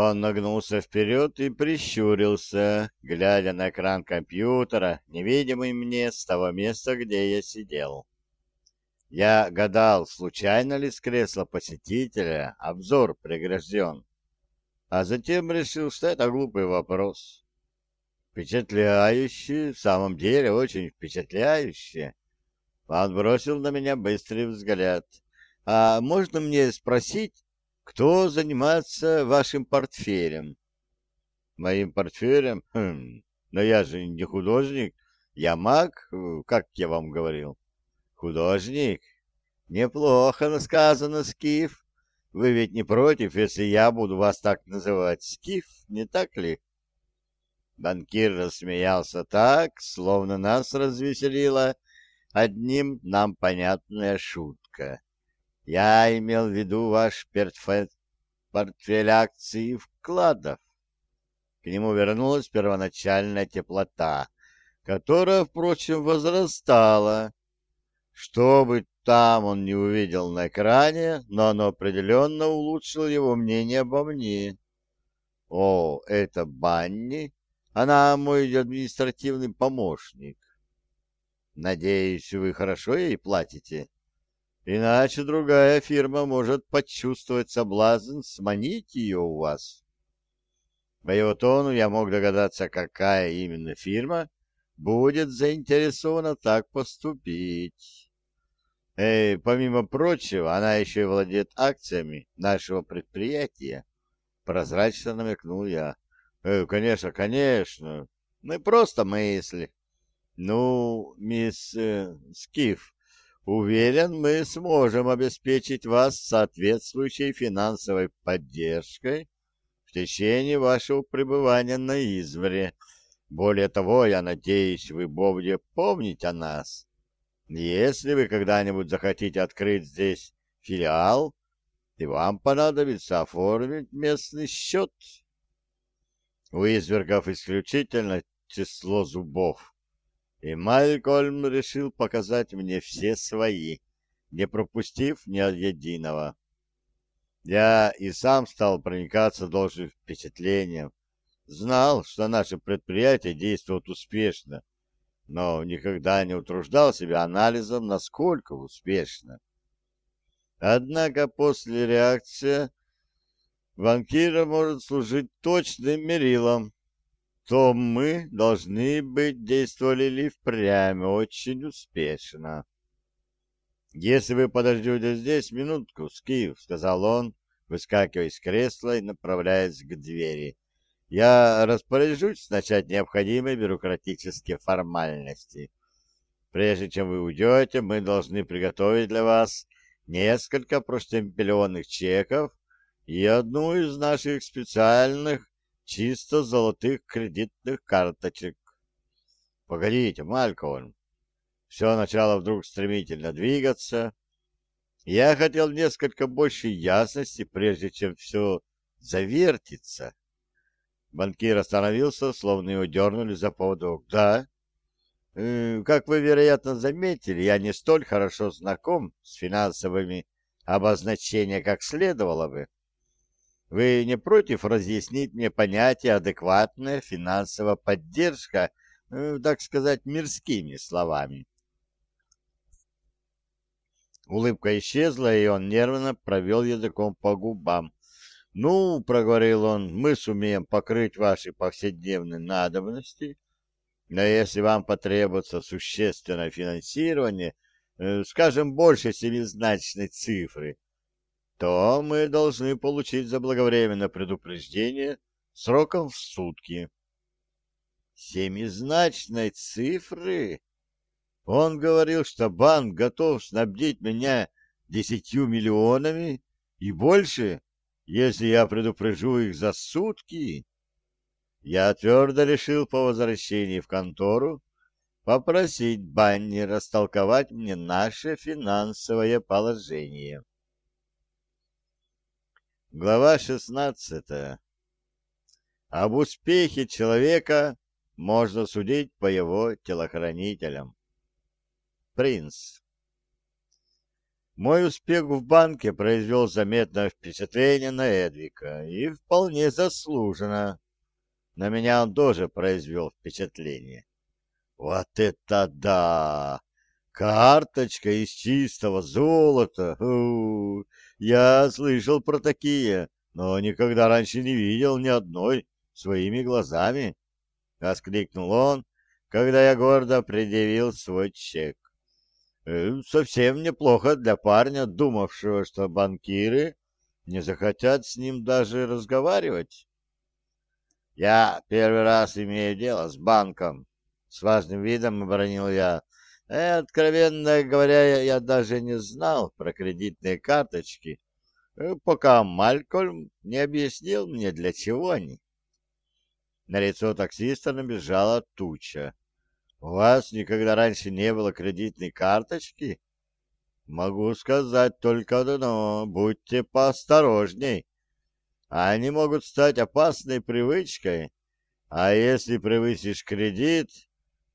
Он нагнулся вперед и прищурился, глядя на экран компьютера, невидимый мне с того места, где я сидел. Я гадал, случайно ли с кресла посетителя обзор прегражден, а затем решил, что это глупый вопрос. Впечатляюще, в самом деле очень впечатляюще. Он бросил на меня быстрый взгляд. «А можно мне спросить, кто занимается вашим портфелем?» «Моим портфелем? Хм, но я же не художник. Я маг, как я вам говорил». «Художник? Неплохо сказано, Скиф. Вы ведь не против, если я буду вас так называть, Скиф, не так ли?» Банкир рассмеялся так, словно нас развеселила одним нам понятная шутка. Я имел в виду ваш портфель, акций и вкладов. К нему вернулась первоначальная теплота, которая, впрочем, возрастала. Что бы там он не увидел на экране, но оно определенно улучшило его мнение обо мне. О, это Банни? Она мой административный помощник. Надеюсь, вы хорошо ей платите? Иначе другая фирма может почувствовать соблазн сманить ее у вас. По его тону я мог догадаться, какая именно фирма будет заинтересована так поступить. И, помимо прочего, она еще и владеет акциями нашего предприятия. Прозрачно намекнул я. Э, конечно, конечно. Мы просто мысли. Ну, мисс э, Скиф, уверен, мы сможем обеспечить вас соответствующей финансовой поддержкой в течение вашего пребывания на Извре. Более того, я надеюсь, вы будете помнить о нас. Если вы когда-нибудь захотите открыть здесь филиал, и вам понадобится оформить местный счет, у извергов исключительно число зубов. И Малькольм решил показать мне все свои, не пропустив ни единого. Я и сам стал проникаться должным впечатлением. Знал, что наше предприятие действует успешно, но никогда не утруждал себя анализом, насколько успешно. Однако после реакции банкира может служить точным мерилом, то мы должны быть действовали ли впрямь очень успешно. «Если вы подождете здесь минутку, Скиф», — сказал он, выскакивая из кресла и направляясь к двери, — «я распоряжусь начать необходимые бюрократические формальности. Прежде чем вы уйдете, мы должны приготовить для вас несколько проштемпелеванных чеков и одну из наших специальных чисто золотых кредитных карточек. Погодите, Малькольм. Все начало вдруг стремительно двигаться. Я хотел несколько больше ясности, прежде чем все завертится. Банкир остановился, словно его дернули за поводок. Да, э, как вы, вероятно, заметили, я не столь хорошо знаком с финансовыми обозначениями, как следовало бы. Вы не против разъяснить мне понятие адекватная финансовая поддержка, э, так сказать, мирскими словами? Улыбка исчезла, и он нервно провел языком по губам. «Ну, — проговорил он, — мы сумеем покрыть ваши повседневные надобности, но если вам потребуется существенное финансирование, э, скажем, больше семизначной цифры, то мы должны получить заблаговременное предупреждение сроком в сутки. Семизначной цифры? Он говорил, что банк готов снабдить меня десятью миллионами и больше, если я предупрежу их за сутки. Я твердо решил по возвращении в контору попросить Банни растолковать мне наше финансовое положение. Глава 16. Об успехе человека можно судить по его телохранителям. Принц. Мой успех в банке произвел заметное впечатление на Эдвика, и вполне заслуженно. На меня он тоже произвел впечатление. Вот это да! Карточка из чистого золота! У -у -у. Я слышал про такие, но никогда раньше не видел ни одной своими глазами. — воскликнул он, когда я гордо предъявил свой чек. Э, совсем неплохо для парня, думавшего, что банкиры не захотят с ним даже разговаривать. Я первый раз имею дело с банком, с важным видом оборонил я. И, откровенно говоря, я даже не знал про кредитные карточки, э, пока Малькольм не объяснил мне, для чего они. На лицо таксиста набежала туча. У вас никогда раньше не было кредитной карточки? Могу сказать только одно. Будьте поосторожней. Они могут стать опасной привычкой. А если превысишь кредит,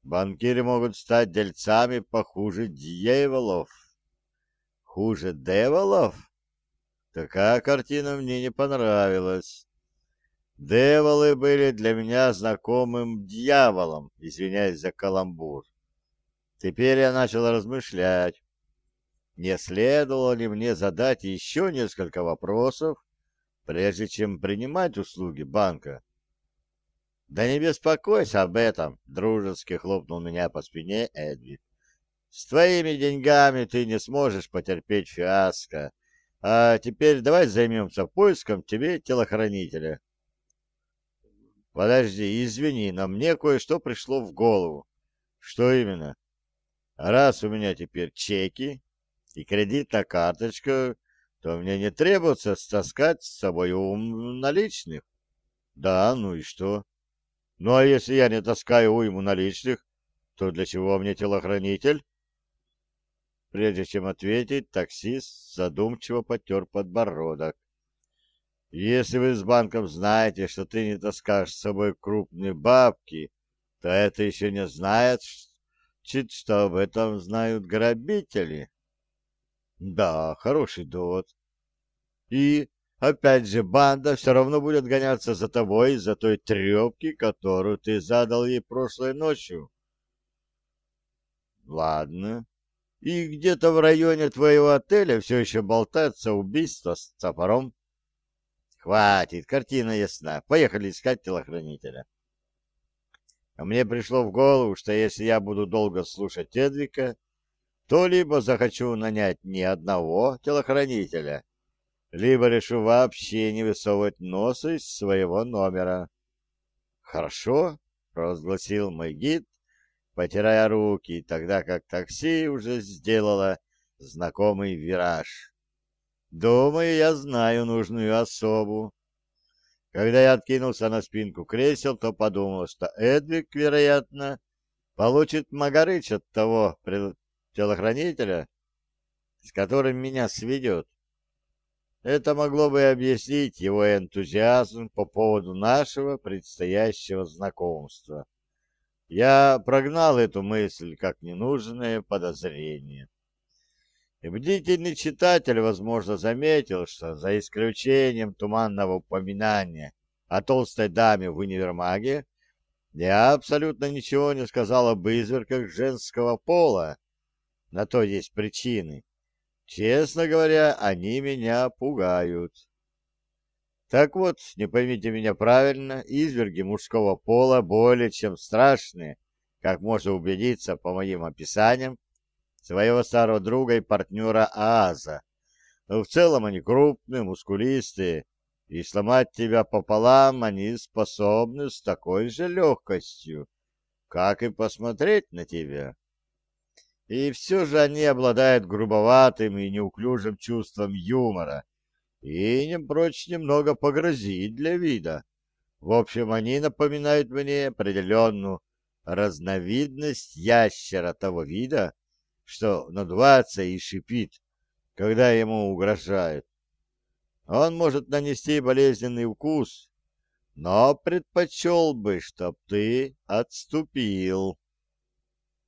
банкиры могут стать дельцами похуже дьяволов. Хуже деволов? Такая картина мне не понравилась. Деволы были для меня знакомым дьяволом, извиняюсь за каламбур. Теперь я начал размышлять, не следовало ли мне задать еще несколько вопросов, прежде чем принимать услуги банка. «Да не беспокойся об этом», — дружески хлопнул меня по спине Эдвин. «С твоими деньгами ты не сможешь потерпеть фиаско. А теперь давай займемся поиском тебе телохранителя». Подожди, извини, но мне кое-что пришло в голову. Что именно? Раз у меня теперь чеки и кредитная карточка, то мне не требуется стаскать с собой ум наличных. Да, ну и что? Ну а если я не таскаю уйму наличных, то для чего мне телохранитель? Прежде чем ответить, таксист задумчиво потер подбородок. Если вы с банком знаете, что ты не таскаешь с собой крупные бабки, то это еще не знает, что об этом знают грабители. Да, хороший довод. И, опять же, банда все равно будет гоняться за тобой из-за той трепки, которую ты задал ей прошлой ночью. Ладно. И где-то в районе твоего отеля все еще болтается убийство с топором. Хватит, картина ясна. Поехали искать телохранителя. Мне пришло в голову, что если я буду долго слушать Эдвика, то либо захочу нанять не одного телохранителя, либо решу вообще не высовывать носа из своего номера. «Хорошо», — провозгласил мой гид, потирая руки, тогда как такси уже сделало знакомый вираж. Думаю, я знаю нужную особу. Когда я откинулся на спинку кресел, то подумал, что Эдвик, вероятно, получит Магарыч от того телохранителя, с которым меня сведет. Это могло бы объяснить его энтузиазм по поводу нашего предстоящего знакомства. Я прогнал эту мысль как ненужное подозрение. И бдительный читатель, возможно, заметил, что за исключением туманного упоминания о толстой даме в универмаге, я абсолютно ничего не сказал об изверках женского пола. На то есть причины. Честно говоря, они меня пугают. Так вот, не поймите меня правильно, изверги мужского пола более чем страшные, как можно убедиться по моим описаниям своего старого друга и партнера Ааза. Но в целом они крупные, мускулистые, и сломать тебя пополам они способны с такой же легкостью, как и посмотреть на тебя. И все же они обладают грубоватым и неуклюжим чувством юмора и не прочь немного погрозить для вида. В общем, они напоминают мне определенную разновидность ящера того вида, что надувается и шипит, когда ему угрожают. Он может нанести болезненный укус, но предпочел бы, чтоб ты отступил.